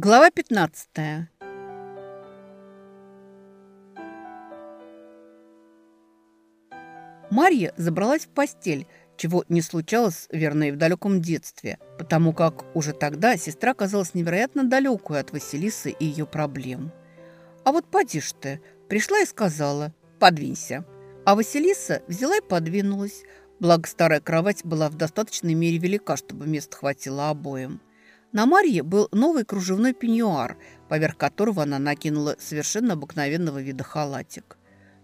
Глава 15. Марья забралась в постель, чего не случалось, верно, и в далеком детстве, потому как уже тогда сестра казалась невероятно далекой от Василисы и ее проблем. А вот поди ж ты, пришла и сказала «подвинься». А Василиса взяла и подвинулась, благо старая кровать была в достаточной мере велика, чтобы места хватило обоим. На Марье был новый кружевной пеньюар, поверх которого она накинула совершенно обыкновенного вида халатик.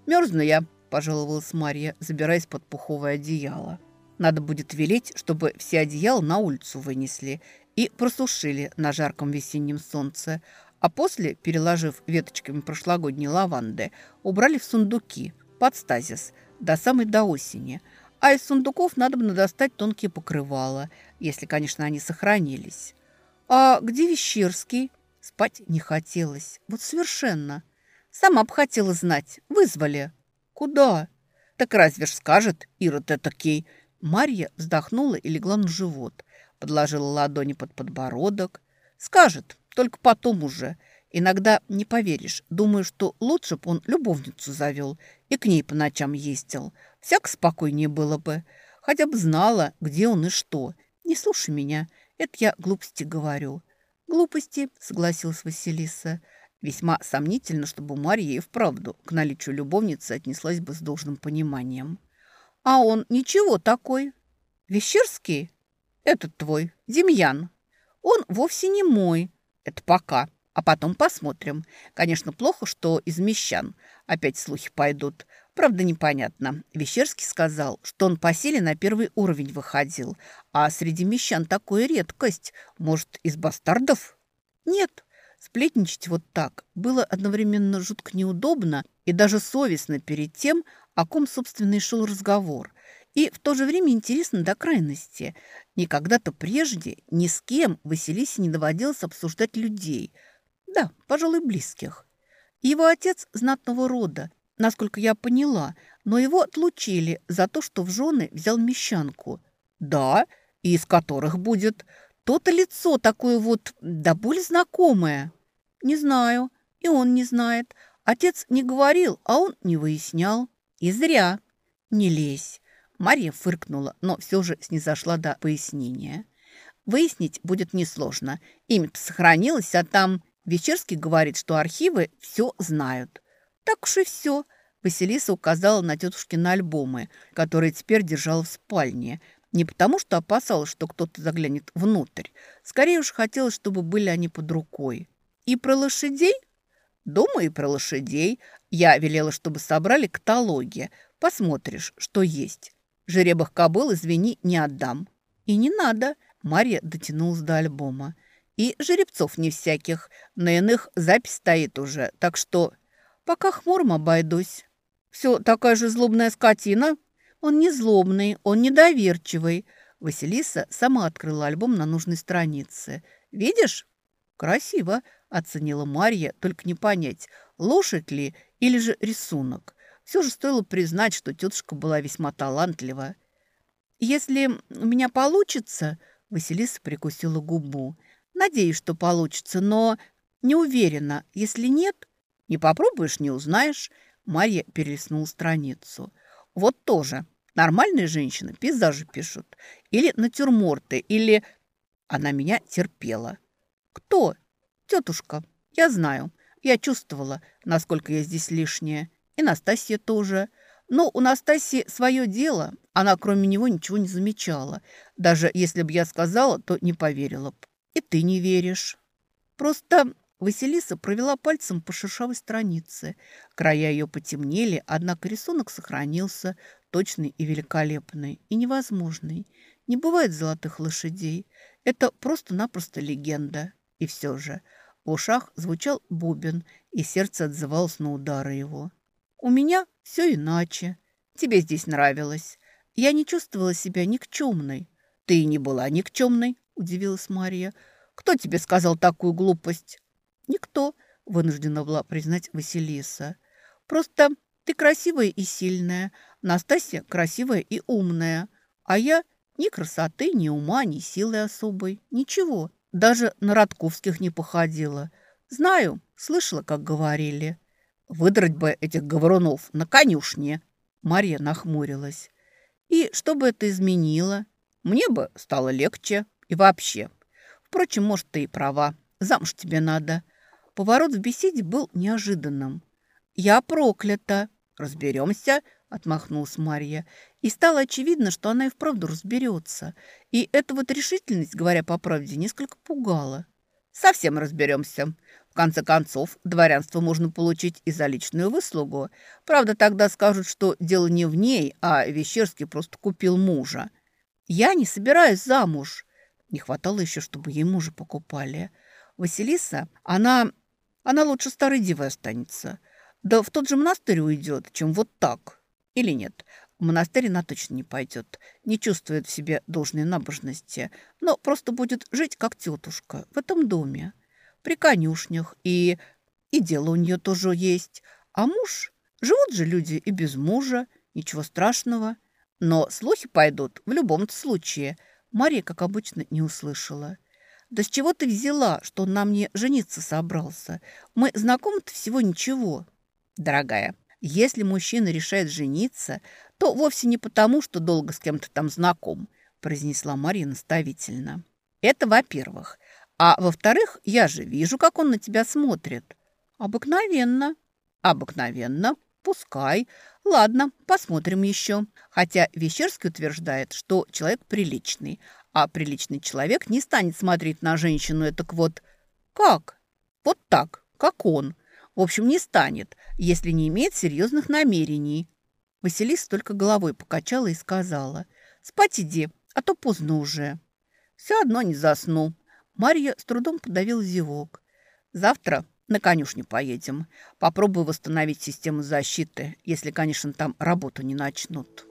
«Мерзну я», – пожаловалась Марья, забираясь под пуховое одеяло. «Надо будет велеть, чтобы все одеяла на улицу вынесли и просушили на жарком весеннем солнце, а после, переложив веточками прошлогодней лаванды, убрали в сундуки под стазис до самой до осени. А из сундуков надо бы достать тонкие покрывала, если, конечно, они сохранились». «А где Вещерский?» Спать не хотелось. Вот совершенно. Сама бы хотела знать. Вызвали. «Куда?» «Так разве ж скажет Ирод этакий?» Марья вздохнула и легла на живот. Подложила ладони под подбородок. «Скажет, только потом уже. Иногда не поверишь. Думаю, что лучше бы он любовницу завел и к ней по ночам ездил. Всяко спокойнее было бы. Хотя бы знала, где он и что. Не слушай меня. Это я глупости говорю. Глупости, согласилась Василиса. Весьма сомнительно, чтобы Марья и вправду к наличию любовницы отнеслась бы с должным пониманием. А он ничего такой. Вещерский? Этот твой, Демьян. Он вовсе не мой. Это пока. А потом посмотрим. Конечно, плохо, что из мещан. Опять слухи пойдут. Правда, непонятно. Вещерский сказал, что он по силе на первый уровень выходил, а среди мещан такое редкость. Может, из бастардов? Нет. Сплетничать вот так было одновременно жутко неудобно и даже совестно перед тем, о ком, собственно, и шел разговор. И в то же время интересно до крайности. Никогда-то прежде ни с кем Василисе не доводилось обсуждать людей. Да, пожалуй, близких. Его отец знатного рода, насколько я поняла, но его отлучили за то, что в жены взял мещанку. Да, и из которых будет. То-то лицо такое вот, да более знакомое. Не знаю, и он не знает. Отец не говорил, а он не выяснял. И зря. Не лезь. Марья фыркнула, но все же снизошла до пояснения. Выяснить будет несложно. Имя-то сохранилось, а там... Вечерский говорит, что архивы все знают. Так уж и все. Василиса указала на тетушкины альбомы, которые теперь держала в спальне. Не потому, что опасалась, что кто-то заглянет внутрь. Скорее уж хотелось, чтобы были они под рукой. И про лошадей? Думаю, и про лошадей. Я велела, чтобы собрали каталоги. Посмотришь, что есть. Жеребах кобыл, извини, не отдам. И не надо. Марья дотянулась до альбома. И жеребцов не всяких. На иных запись стоит уже, так что Пока хмуром обойдусь. Все такая же злобная скотина. Он не злобный, он недоверчивый. Василиса сама открыла альбом на нужной странице. Видишь? Красиво, оценила Марья, только не понять, лошадь ли или же рисунок. Все же стоило признать, что тетушка была весьма талантлива. «Если у меня получится...» Василиса прикусила губу. «Надеюсь, что получится, но не уверена. Если нет, не попробуешь, не узнаешь. Марья перелистнула страницу. Вот тоже. Нормальные женщины пейзажи пишут. Или натюрморты, или... Она меня терпела. Кто? Тетушка. Я знаю. Я чувствовала, насколько я здесь лишняя. И Настасья тоже. Но у Настасьи свое дело. Она кроме него ничего не замечала. Даже если бы я сказала, то не поверила бы. И ты не веришь. Просто Василиса провела пальцем по шершавой странице. Края ее потемнели, однако рисунок сохранился, точный и великолепный, и невозможный. Не бывает золотых лошадей. Это просто-напросто легенда. И все же в ушах звучал бубен, и сердце отзывалось на удары его. «У меня все иначе. Тебе здесь нравилось. Я не чувствовала себя никчемной». «Ты и не была никчемной», – удивилась Мария. «Кто тебе сказал такую глупость?» «Никто», – вынуждена была признать Василиса. «Просто ты красивая и сильная, Настасья красивая и умная, а я ни красоты, ни ума, ни силы особой, ничего, даже на Родковских не походила. Знаю, слышала, как говорили. Выдрать бы этих говорунов на конюшне. Марья нахмурилась. И что бы это изменило? Мне бы стало легче. И вообще. Впрочем, может, ты и права. Замуж тебе надо. Поворот в беседе был неожиданным. «Я проклята!» «Разберемся», — отмахнулась Марья. И стало очевидно, что она и вправду разберется. И эта вот решительность, говоря по правде, несколько пугала. «Совсем разберемся. В конце концов, дворянство можно получить и за личную выслугу. Правда, тогда скажут, что дело не в ней, а Вещерский просто купил мужа. Я не собираюсь замуж». Не хватало еще, чтобы ей мужа покупали. Василиса, она... она лучше старой девой останется. Да в тот же монастырь уйдет, чем вот так. Или нет, в монастырь она точно не пойдет. Не чувствует в себе должной набожности. Но просто будет жить как тетушка в этом доме. При конюшнях. И, и дело у нее тоже есть. А муж? Живут же люди и без мужа. Ничего страшного. Но слухи пойдут в любом случае. Мария, как обычно, не услышала. «Да с чего ты взяла, что он на мне жениться собрался? Мы знакомы-то всего ничего». Дорогая, если мужчина решает жениться, то вовсе не потому, что долго с кем-то там знаком, произнесла Мария наставительно. Это во-первых. А во-вторых, я же вижу, как он на тебя смотрит. Обыкновенно. Обыкновенно. Пускай. Ладно, посмотрим еще. Хотя Вещерский утверждает, что человек приличный, а приличный человек не станет смотреть на женщину так вот. Как? Вот так, как он. В общем, не станет, если не имеет серьезных намерений. Василиса только головой покачала и сказала. «Спать иди, а то поздно уже». «Все одно не засну». Марья с трудом подавила зевок. «Завтра на конюшню поедем. Попробую восстановить систему защиты, если, конечно, там работу не начнут».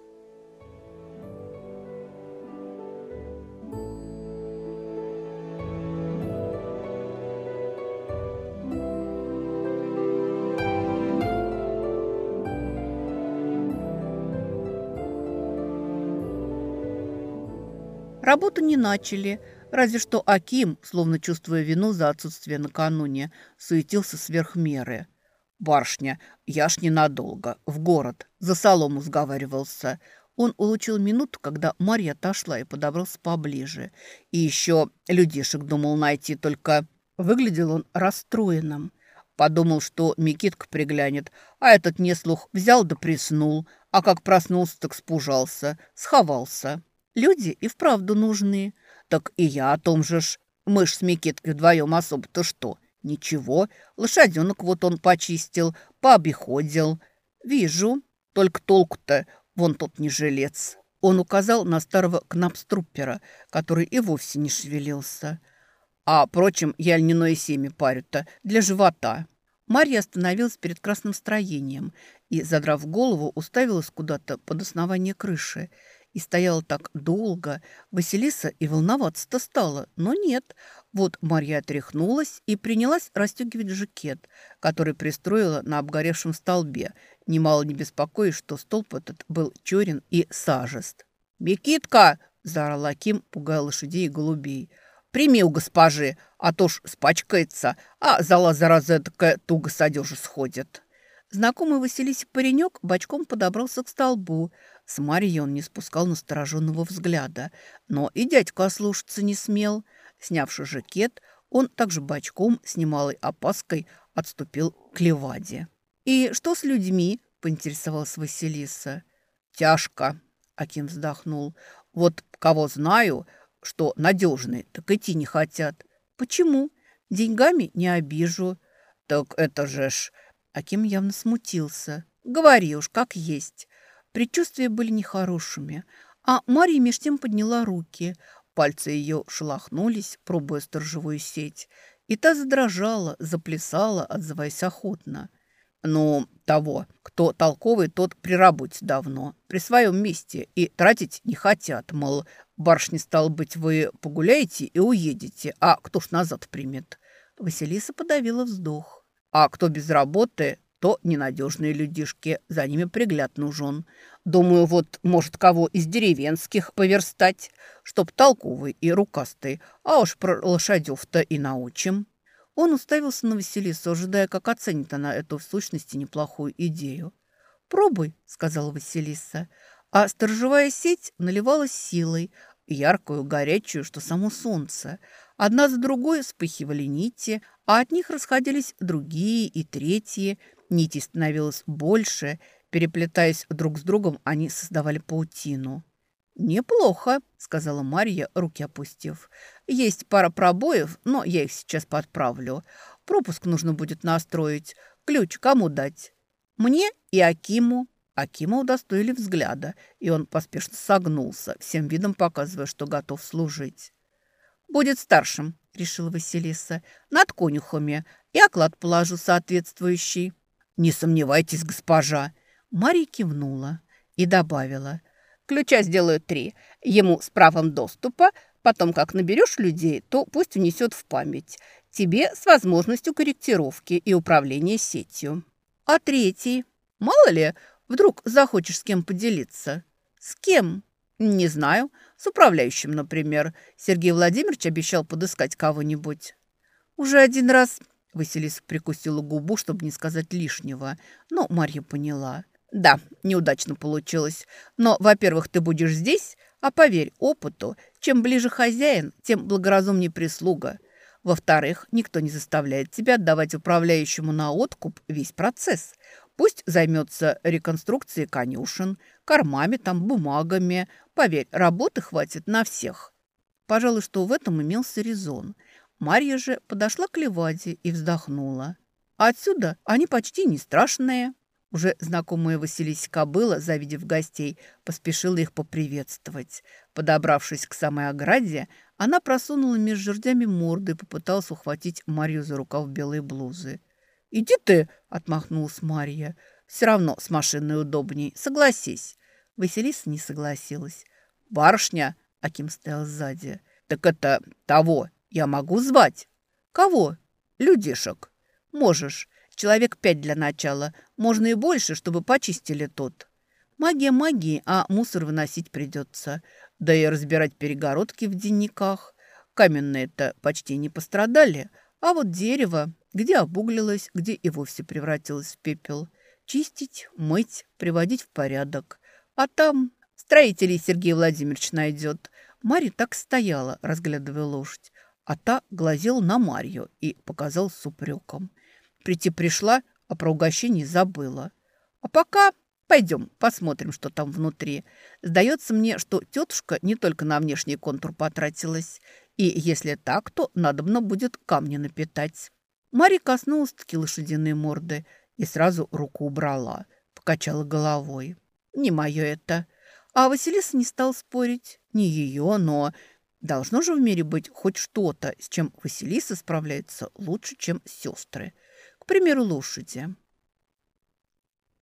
Работу не начали, разве что Аким, словно чувствуя вину за отсутствие накануне, суетился сверх меры. «Барышня, я ж ненадолго, в город, за солому сговаривался». Он улучил минуту, когда Марья отошла и подобрался поближе. И еще людишек думал найти, только выглядел он расстроенным. Подумал, что Микитка приглянет, а этот неслух взял да приснул, а как проснулся, так спужался, сховался. Люди и вправду нужны. Так и я о том же ж. Мы ж с Микиткой вдвоем особо-то что? Ничего, лошаденок вот он почистил, пообиходил. Вижу, только толку-то, вон тот не жилец. Он указал на старого кнапструппера, который и вовсе не шевелился. А, впрочем, я льняное семя парю-то для живота. Марья остановилась перед красным строением и, задрав голову, уставилась куда-то под основание крыши – и стояла так долго. Василиса и волноваться-то стала, но нет. Вот Марья отряхнулась и принялась расстегивать жакет, который пристроила на обгоревшем столбе, немало не беспокоясь, что столб этот был черен и сажест. «Микитка!» – заорал Аким, пугая лошадей и голубей. «Прими у госпожи, а то ж спачкается, а зала зараза такая туго с одежи сходит». Знакомый Василисе паренек бочком подобрался к столбу – с Марьей он не спускал настороженного взгляда, но и дядька ослушаться не смел. Снявши жакет, он также бочком с немалой опаской отступил к леваде. «И что с людьми?» – поинтересовалась Василиса. «Тяжко», – Аким вздохнул. «Вот кого знаю, что надежные, так идти не хотят. Почему? Деньгами не обижу». «Так это же ж...» Аким явно смутился. «Говори уж, как есть». Предчувствия были нехорошими, а Марья меж тем подняла руки. Пальцы ее шелохнулись, пробуя сторожевую сеть, и та задрожала, заплясала, отзываясь охотно. «Ну, того, кто толковый, тот при работе давно, при своем месте, и тратить не хотят, мол, барышни, стал быть, вы погуляете и уедете, а кто ж назад примет?» Василиса подавила вздох. «А кто без работы, то ненадежные людишки, за ними пригляд нужен. Думаю, вот, может, кого из деревенских поверстать, чтоб толковый и рукастый, а уж про лошадев-то и научим». Он уставился на Василису, ожидая, как оценит она эту в сущности неплохую идею. «Пробуй», — сказала Василиса. А сторожевая сеть наливалась силой, яркую, горячую, что само солнце. Одна за другой вспыхивали нити, а от них расходились другие и третьи. Нити становилось больше, переплетаясь друг с другом, они создавали паутину. «Неплохо», — сказала Марья, руки опустив. «Есть пара пробоев, но я их сейчас подправлю. Пропуск нужно будет настроить. Ключ кому дать?» «Мне и Акиму». Акима удостоили взгляда, и он поспешно согнулся, всем видом показывая, что готов служить. «Будет старшим», — решила Василиса, — «над конюхами, и оклад положу соответствующий». «Не сомневайтесь, госпожа», — Марья кивнула и добавила. «Ключа сделаю три, ему с правом доступа, потом, как наберешь людей, то пусть унесет в память. Тебе с возможностью корректировки и управления сетью». «А третий? Мало ли, Вдруг захочешь с кем поделиться? С кем? Не знаю. С управляющим, например. Сергей Владимирович обещал подыскать кого-нибудь. Уже один раз Василиса прикусила губу, чтобы не сказать лишнего. Но Марья поняла. Да, неудачно получилось. Но, во-первых, ты будешь здесь, а поверь опыту, чем ближе хозяин, тем благоразумнее прислуга. Во-вторых, никто не заставляет тебя отдавать управляющему на откуп весь процесс. Пусть займется реконструкцией конюшен, кормами там, бумагами. Поверь, работы хватит на всех. Пожалуй, что в этом имелся резон. Марья же подошла к Леваде и вздохнула. отсюда они почти не страшные. Уже знакомая Василиса кобыла, завидев гостей, поспешила их поприветствовать. Подобравшись к самой ограде, она просунула между жердями морды и попыталась ухватить Марью за рукав белой блузы. «Иди ты!» – отмахнулась Марья. «Все равно с машиной удобней. Согласись». Василиса не согласилась. «Барышня!» – Аким стоял сзади. «Так это того я могу звать?» «Кого?» «Людишек». «Можешь. Человек пять для начала. Можно и больше, чтобы почистили тот». «Магия магии, а мусор выносить придется. Да и разбирать перегородки в денниках. Каменные-то почти не пострадали, а вот дерево где обуглилось, где и вовсе превратилось в пепел. Чистить, мыть, приводить в порядок. А там строителей Сергей Владимирович найдет. Марья так стояла, разглядывая лошадь, а та глазела на Марью и показал с упреком. Прийти пришла, а про угощение забыла. А пока пойдем посмотрим, что там внутри. Сдается мне, что тетушка не только на внешний контур потратилась. И если так, то надобно будет камни напитать. Мари коснулась таки лошадиной морды и сразу руку убрала, покачала головой. «Не мое это». А Василиса не стал спорить. Не ее, но... Должно же в мире быть хоть что-то, с чем Василиса справляется лучше, чем сестры. К примеру, лошади.